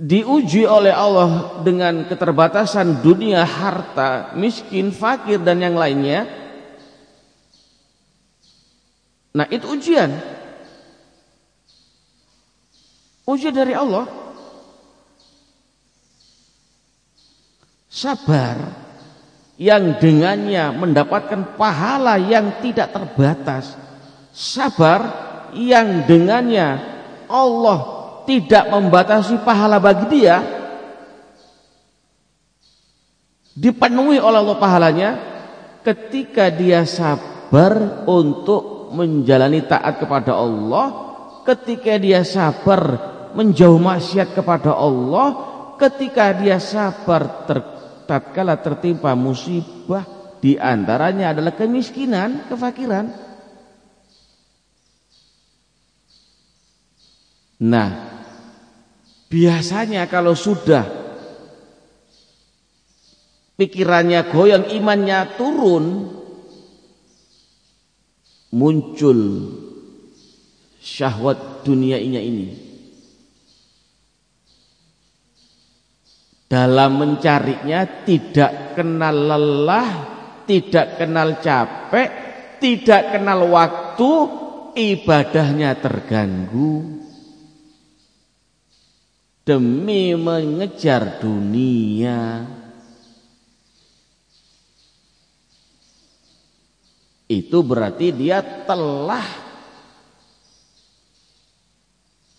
diuji oleh Allah dengan keterbatasan dunia, harta, miskin, fakir dan yang lainnya. Nah, itu ujian. Ujian dari Allah. Sabar yang dengannya mendapatkan pahala yang tidak terbatas. Sabar yang dengannya Allah tidak membatasi pahala bagi dia dipenuhi oleh Allah pahalanya ketika dia sabar untuk menjalani taat kepada Allah ketika dia sabar menjauh maksiat kepada Allah ketika dia sabar ter, tatkala tertimpa musibah di antaranya adalah kemiskinan, kefakiran. Nah, Biasanya kalau sudah pikirannya goyang, imannya turun, muncul syahwat dunia ini. Dalam mencarinya tidak kenal lelah, tidak kenal capek, tidak kenal waktu, ibadahnya terganggu demi mengejar dunia itu berarti dia telah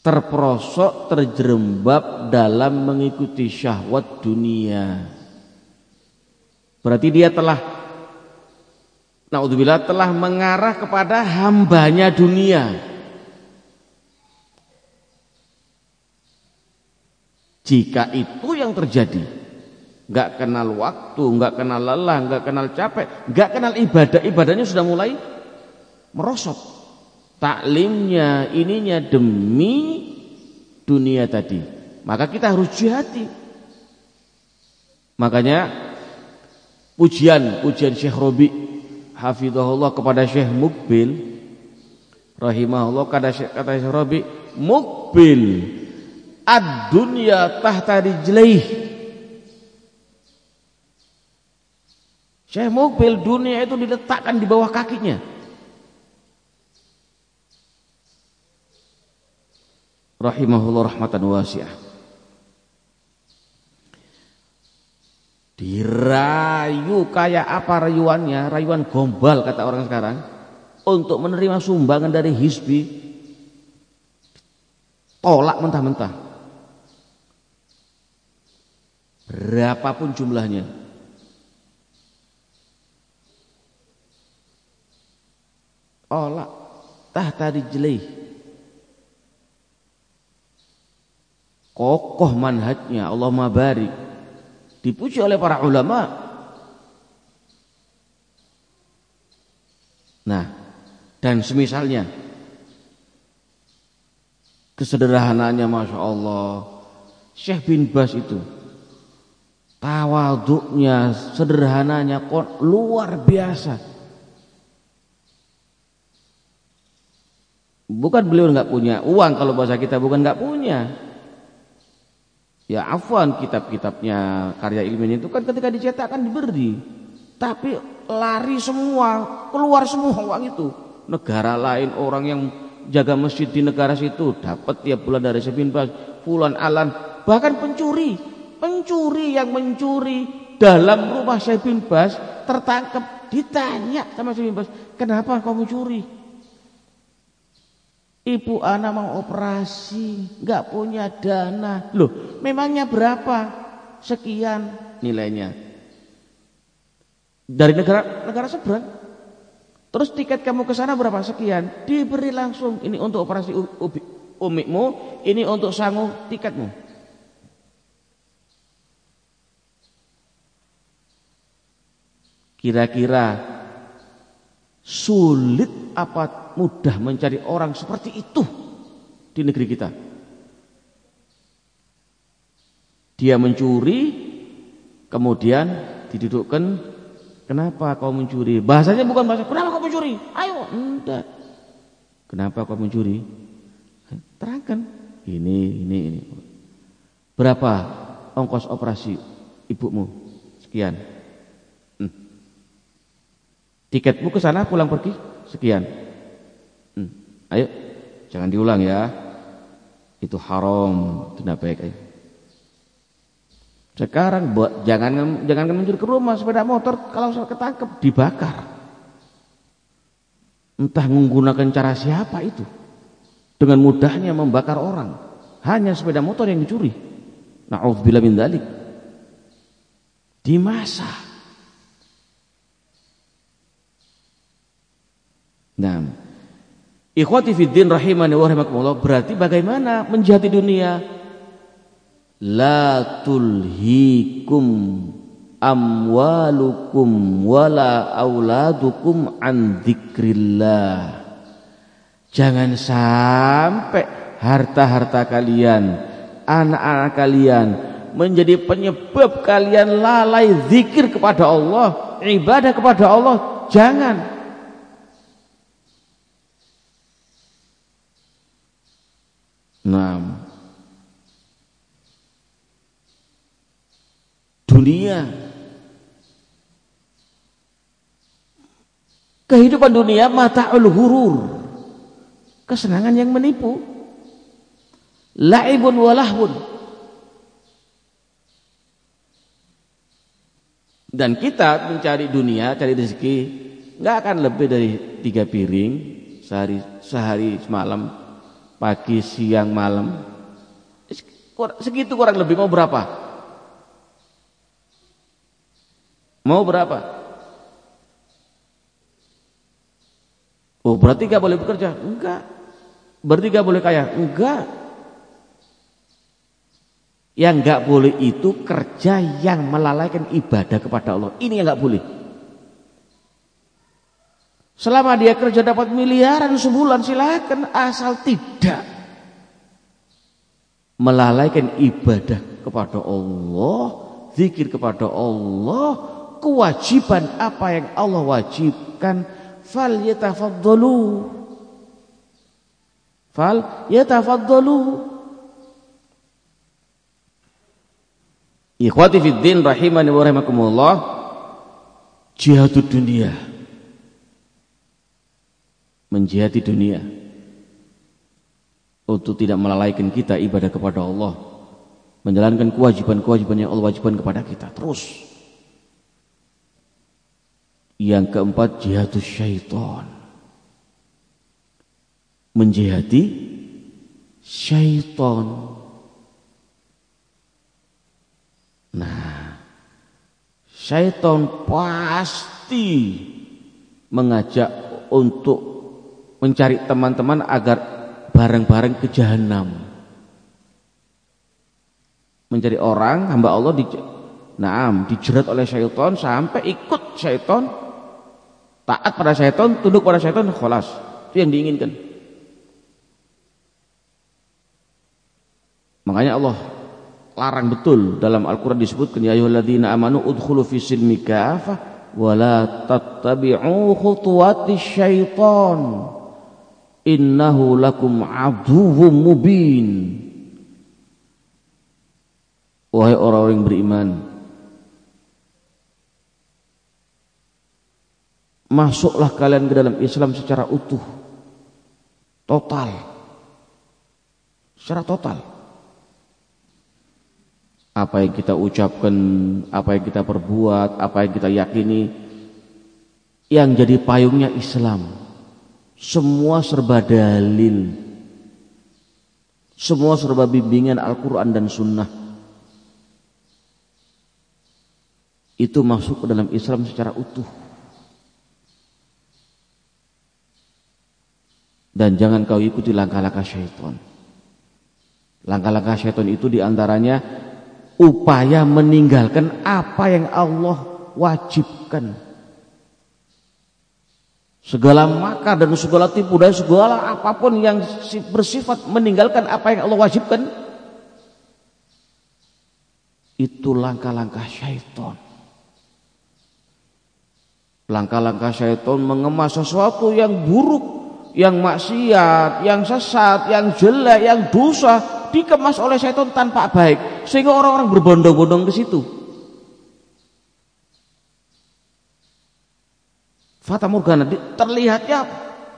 terperosok terjerembab dalam mengikuti syahwat dunia. Berarti dia telah naudzubillah telah mengarah kepada hambanya dunia. Jika itu yang terjadi, nggak kenal waktu, nggak kenal lelah, nggak kenal capek, nggak kenal ibadah, ibadahnya sudah mulai merosot. Taklimnya, ininya demi dunia tadi. Maka kita harus jihati. Makanya pujian, pujian Syekh Robi hafizahullah kepada Syekh Mukbil rahimahullah kata Syekh, kata Syekh Robi Mukbil ad-dunya tahta rijlaih Syekh Mukbil dunia itu diletakkan di bawah kakinya. Rahimahullah rahmatan wasi'ah. Dirayu kayak apa rayuannya? Rayuan gombal kata orang sekarang. Untuk menerima sumbangan dari hisbi tolak mentah-mentah. Berapapun jumlahnya. Olah tahta rijlih. Kokoh manhajnya Allah barik. Dipuji oleh para ulama. Nah, dan semisalnya kesederhanaannya Masya Allah Syekh bin Bas itu tawaduknya, sederhananya luar biasa. Bukan beliau nggak punya uang kalau bahasa kita bukan nggak punya. Ya afwan kitab-kitabnya karya ilmiah itu kan ketika dicetak kan diberi. Tapi lari semua, keluar semua uang itu. Negara lain orang yang jaga masjid di negara situ dapat tiap bulan dari sebinbas, bulan alan, bahkan pencuri Pencuri yang mencuri dalam rumah Syekh bin tertangkap ditanya sama Syekh bin "Kenapa kau mencuri?" Ibu anak mau operasi, nggak punya dana. Loh, memangnya berapa? Sekian nilainya. Dari negara negara seberang. Terus tiket kamu ke sana berapa? Sekian. Diberi langsung ini untuk operasi umikmu, ini untuk sangu tiketmu. Kira-kira sulit apa mudah mencari orang seperti itu di negeri kita? Dia mencuri, kemudian didudukkan, kenapa kau mencuri? Bahasanya bukan bahasa, kenapa kau mencuri? Ayo, enggak. Kenapa kau mencuri? Terangkan, ini, ini, ini. Berapa ongkos operasi ibumu? Sekian. Hmm. Tiketmu ke sana pulang pergi? Sekian. Ayo, jangan diulang ya. Itu haram, tidak baik. Ayo. Sekarang buat jangan jangan mencuri ke rumah sepeda motor kalau ketangkep dibakar. Entah menggunakan cara siapa itu. Dengan mudahnya membakar orang. Hanya sepeda motor yang dicuri. Na'udzubillah min. Di masa Nah, ikhwati fiddin rahimani wa rahimakumullah berarti bagaimana menjati dunia? La tulhikum amwalukum wala auladukum an dzikrillah. Jangan sampai harta-harta kalian anak-anak kalian menjadi penyebab kalian lalai zikir kepada Allah ibadah kepada Allah. Jangan nah dunia. Kehidupan dunia mata'ul hurur. Kesenangan yang menipu. La'ibun walahun. Dan kita mencari dunia, cari rezeki, nggak akan lebih dari tiga piring sehari sehari semalam, pagi, siang, malam. Segitu kurang lebih mau berapa? Mau berapa? Oh berarti gak boleh bekerja? Enggak. Berarti gak boleh kaya? Enggak. Yang gak boleh itu kerja yang melalaikan ibadah kepada Allah. Ini yang gak boleh. Selama dia kerja dapat miliaran sebulan silakan. Asal tidak melalaikan ibadah kepada Allah, zikir kepada Allah, kewajiban apa yang Allah wajibkan fal yatafaddalu. Fal yatafaddalu. Ikhwati fid din rahimani wa rahimakumullah jihadud dunia menjihati dunia untuk tidak melalaikan kita ibadah kepada Allah menjalankan kewajiban-kewajiban yang Allah wajibkan kepada kita terus yang keempat jihadus syaitan. Menjihati syaitan. Nah, syaitan pasti mengajak untuk mencari teman-teman agar bareng-bareng ke jahanam. Mencari orang hamba Allah di Naam, dijerat oleh syaitan sampai ikut syaitan taat pada syaitan, tunduk pada syaitan, kholas. Itu yang diinginkan. Makanya Allah larang betul dalam Al-Qur'an disebutkan ya ayyuhalladzina amanu udkhulu fi silmi kafah wa la tattabi'u khutuwati syaitan innahu lakum aduwwum mubin. Wahai orang-orang yang beriman masuklah kalian ke dalam Islam secara utuh total. Secara total. Apa yang kita ucapkan apa yang kita perbuat apa yang kita yakini yang jadi payungnya Islam semua serba dalil semua serba bimbingan Al-Quran dan Sunnah itu masuk ke dalam Islam secara utuh dan jangan kau ikuti langkah-langkah syaitan. Langkah-langkah syaitan itu di antaranya upaya meninggalkan apa yang Allah wajibkan. Segala makar dan segala tipu dan segala apa pun yang bersifat meninggalkan apa yang Allah wajibkan itu langkah-langkah syaitan. Langkah-langkah syaitan mengemas sesuatu yang buruk, yang maksiat, yang sesat, yang jelek, yang dosa dikemas oleh syaitan tanpa baik sehingga orang-orang berbondong-bondong ke situ. Fata Morgana terlihatnya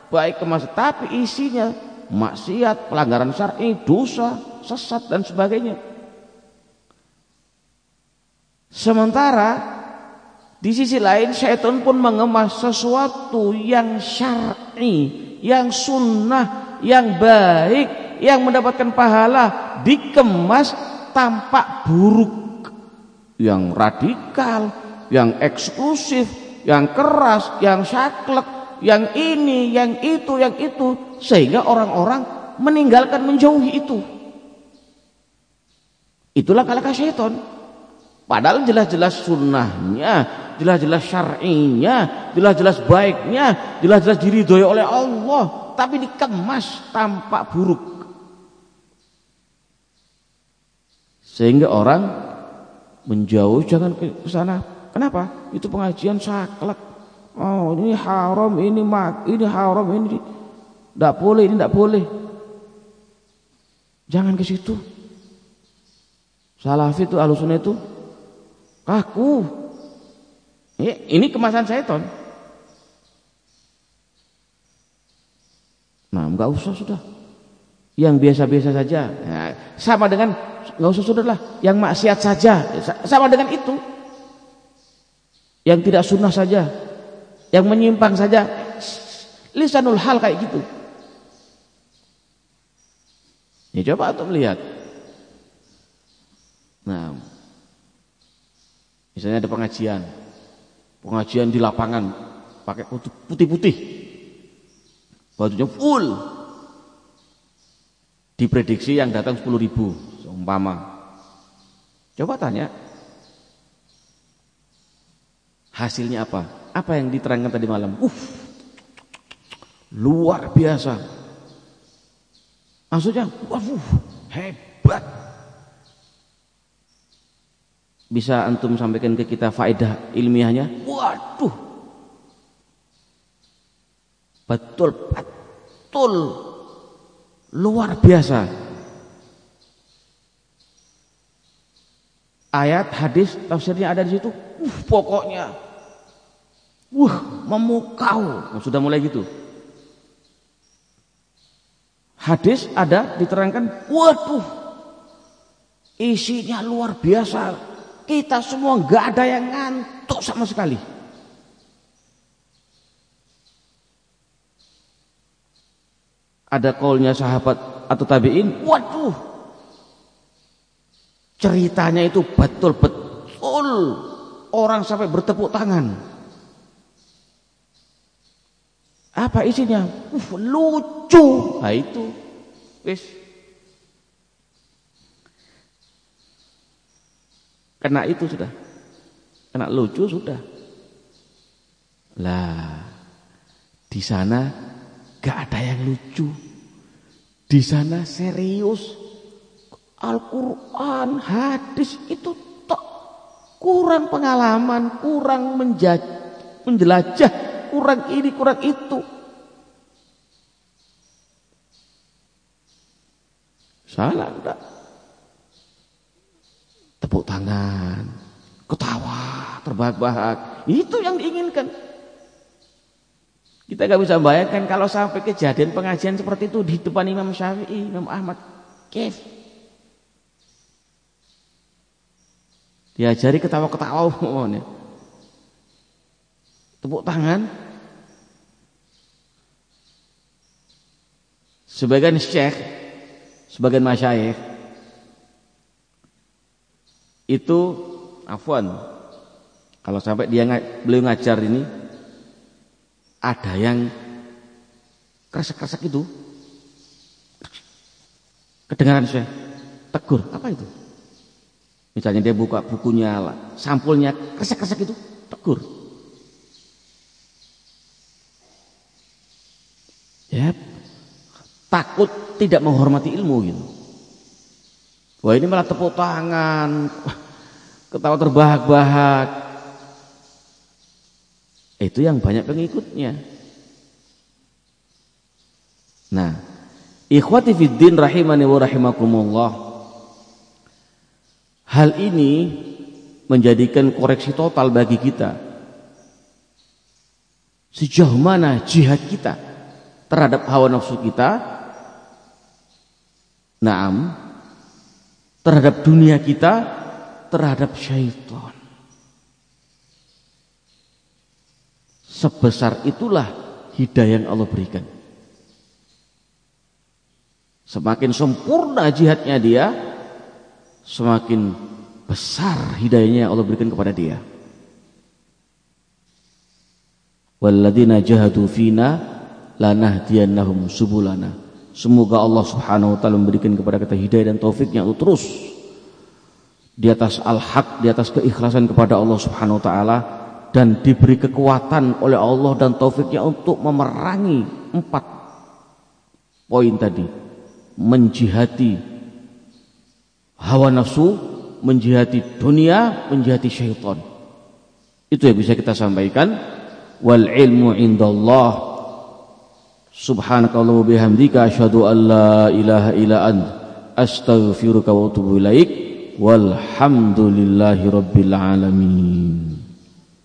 baik kemas tapi isinya maksiat, pelanggaran syar'i, dosa, sesat dan sebagainya. Sementara di sisi lain syaitan pun mengemas sesuatu yang syar'i, yang sunnah, yang baik, yang mendapatkan pahala dikemas tampak buruk, yang radikal, yang eksklusif, yang keras, yang saklek, yang ini, yang itu, yang itu, sehingga orang-orang meninggalkan menjauhi itu. Itulah kalaka syaitan. Padahal jelas-jelas sunnahnya, jelas-jelas syar'inya, jelas-jelas baiknya, jelas-jelas diridhoi oleh Allah, tapi dikemas tampak buruk. Sehingga orang menjauh jangan ke sana. Kenapa? Itu pengajian saklek. Oh, ini haram, ini mak, ini haram, ini tidak boleh, ini tidak boleh. Jangan ke situ. Salafi itu alusunnya itu Kaku. Ini kemasan seton. Nah, enggak usah sudah. Yang biasa-biasa saja. Nah, sama dengan enggak usah sudah lah. Yang maksiat saja. Sama dengan itu. Yang tidak sunnah saja. Yang menyimpang saja. Lisanul hal kayak gitu. Ya coba untuk melihat. Nah, Misalnya ada pengajian. Pengajian di lapangan pakai putih-putih. Bajunya full. Diprediksi yang datang 10 ribu seumpama. Coba tanya. Hasilnya apa? Apa yang diterangkan tadi malam? Uh, luar biasa. Maksudnya, waduh, hebat bisa antum sampaikan ke kita faedah ilmiahnya? Waduh. Betul, betul. Luar biasa. Ayat, hadis, tafsirnya ada di situ. Uh, pokoknya. Wah, memukau. Sudah mulai gitu. Hadis ada diterangkan, waduh. Isinya luar biasa kita semua nggak ada yang ngantuk sama sekali. Ada kolnya sahabat atau tabiin, waduh, ceritanya itu betul-betul orang sampai bertepuk tangan. Apa isinya? Uh, lucu. Nah itu, wis Kena itu sudah. Kena lucu sudah. Lah, di sana gak ada yang lucu. Di sana serius. Al-Quran, hadis itu tok. Kurang pengalaman, kurang menjelajah, kurang ini, kurang itu. Salah enggak? tepuk tangan, ketawa, terbahak-bahak. Itu yang diinginkan. Kita gak bisa bayangkan kalau sampai kejadian pengajian seperti itu di depan Imam Syafi'i, Imam Ahmad. Kif. Diajari ketawa-ketawa. (laughs) Tepuk tangan. Sebagian syekh, sebagian masyayikh itu afwan kalau sampai dia beliau ngajar ini ada yang kresek-kresek itu kedengaran saya tegur. Apa itu? Misalnya dia buka bukunya, sampulnya kresek-kresek itu, tegur. Ya, takut tidak menghormati ilmu gitu. Wah ini malah tepuk tangan, ketawa terbahak-bahak. Itu yang banyak pengikutnya. Nah, ikhwati fiddin rahimani wa rahimakumullah. Hal ini menjadikan koreksi total bagi kita. Sejauh mana jihad kita terhadap hawa nafsu kita? Naam. Terhadap dunia kita, terhadap syaitan. Sebesar itulah hidayah yang Allah berikan. Semakin sempurna jihadnya dia, semakin besar hidayahnya yang Allah berikan kepada dia. Walladzina jahadu fina lanahdiyannahum subulana. Semoga Allah Subhanahu wa taala memberikan kepada kita hidayah dan taufiknya untuk terus di atas al-haq, di atas keikhlasan kepada Allah Subhanahu wa taala dan diberi kekuatan oleh Allah dan taufiknya untuk memerangi empat poin tadi menjihati hawa nafsu, menjihati dunia, menjihati syaitan. Itu yang bisa kita sampaikan. Wal ilmu indallah. Subhanakallah wa bihamdika asyhadu an la ilaha illa ant astaghfiruka wa atubu ilaik. Walhamdulillahi rabbil alamin.